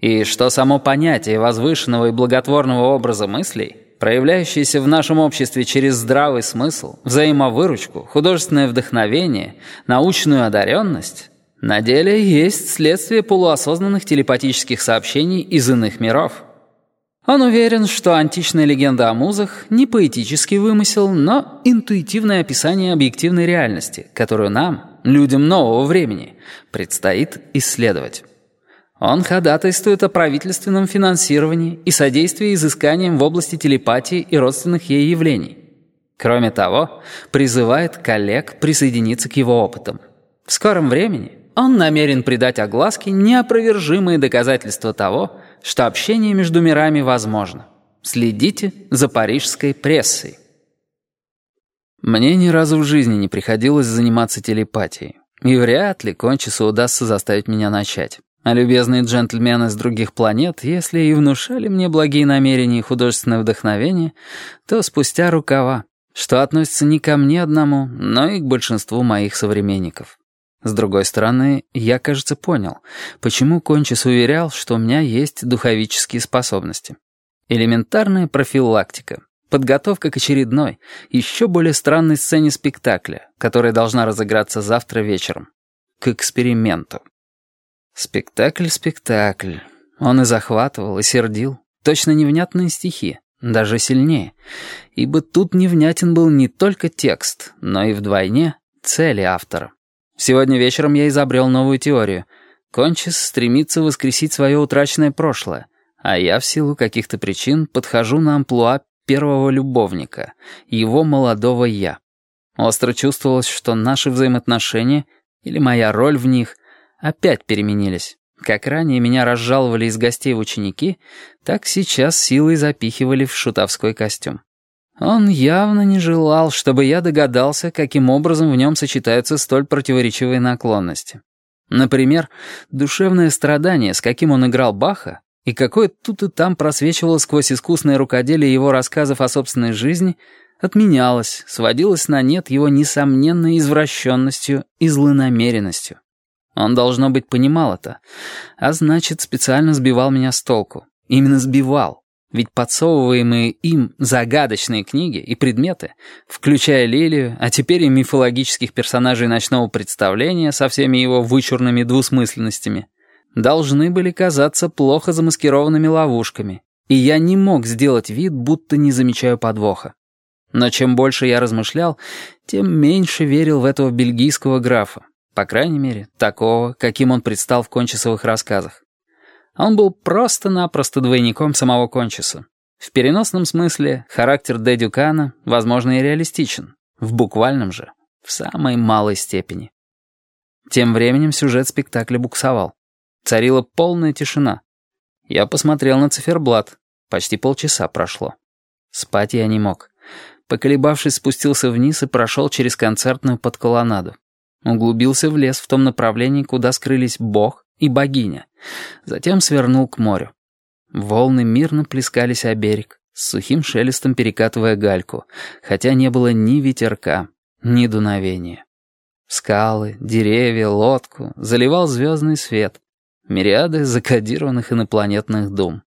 И что само понятие возвышенного и благотворного образа мыслей, проявляющееся в нашем обществе через здравый смысл, взаимовыручку, художественное вдохновение, научную одаренность, на деле есть следствие полуосознанных телепатических сообщений из иных миров. Он уверен, что античная легенда о музах не поэтический вымысел, но интуитивное описание объективной реальности, которую нам, людям нового времени, предстоит исследовать. Он ходатайствует о правительственном финансировании и содействии изысканиям в области телепатии и родственных ей явлений. Кроме того, призывает коллег присоединиться к его опытам. В скором времени он намерен придать огласке неопровержимые доказательства того, что общение между мирами возможно. Следите за парижской прессой. Мне ни разу в жизни не приходилось заниматься телепатией, и вряд ли кончису удастся заставить меня начать. А любезные джентльмены с других планет, если и внушали мне благие намерения и художественное вдохновение, то спустя рукава, что относится не ко мне одному, но и к большинству моих современников. С другой стороны, я, кажется, понял, почему Кончис уверял, что у меня есть духовические способности. Элементарная профилактика, подготовка к очередной, еще более странной сцене спектакля, которая должна разыграться завтра вечером. К эксперименту. Спектакль, спектакль. Он и захватывал, и сердил. Точно невнятные стихи, даже сильнее. Ибо тут невнятен был не только текст, но и вдвойне цели автора. Сегодня вечером я изобрел новую теорию. Кончис стремится воскресить свое утраченное прошлое, а я в силу каких-то причин подхожу на амплуа первого любовника, его молодого «я». Остро чувствовалось, что наши взаимоотношения, или моя роль в них, опять переменились. Как ранее меня разжаловали из гостей в ученики, так сейчас силой запихивали в шутовской костюм. Он явно не желал, чтобы я догадался, каким образом в нем сочетаются столь противоречивые наклонности. Например, душевное страдание, с каким он играл Баха, и какое тут и там просвечивало сквозь искусное рукоделие его рассказов о собственной жизни, отменялось, сводилось на нет его несомненной извращенностью и злонамеренностью. Он, должно быть, понимал это, а значит, специально сбивал меня с толку. Именно сбивал. Ведь подсовываемые им загадочные книги и предметы, включая Лилию, а теперь и мифологических персонажей ночного представления со всеми его вычурными двусмысленностями, должны были казаться плохо замаскированными ловушками, и я не мог сделать вид, будто не замечаю подвоха. Но чем больше я размышлял, тем меньше верил в этого бельгийского графа. По крайней мере, такого, каким он предстал в Кончисовых рассказах. Он был просто-напросто двойником самого Кончиса. В переносном смысле характер Дэ Дюкана, возможно, и реалистичен. В буквальном же, в самой малой степени. Тем временем сюжет спектакля буксовал. Царила полная тишина. Я посмотрел на циферблат. Почти полчаса прошло. Спать я не мог. Поколебавшись, спустился вниз и прошел через концертную подколонаду. Углубился в лес в том направлении, куда скрылись бог и богиня. Затем свернул к морю. Волны мирно плескались о берег, с сухим шелестом перекатывая гальку, хотя не было ни ветерка, ни дуновения. Скалы, деревья, лодку заливал звездный свет, мириады закодированных инопланетных дум.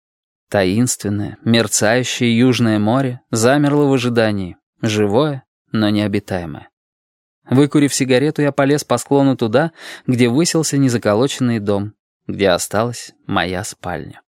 Таинственное, мерцающее южное море замерло в ожидании, живое, но необитаемое. Выкурив сигарету, я полез по склону туда, где высился незаколоченный дом, где осталась моя спальня.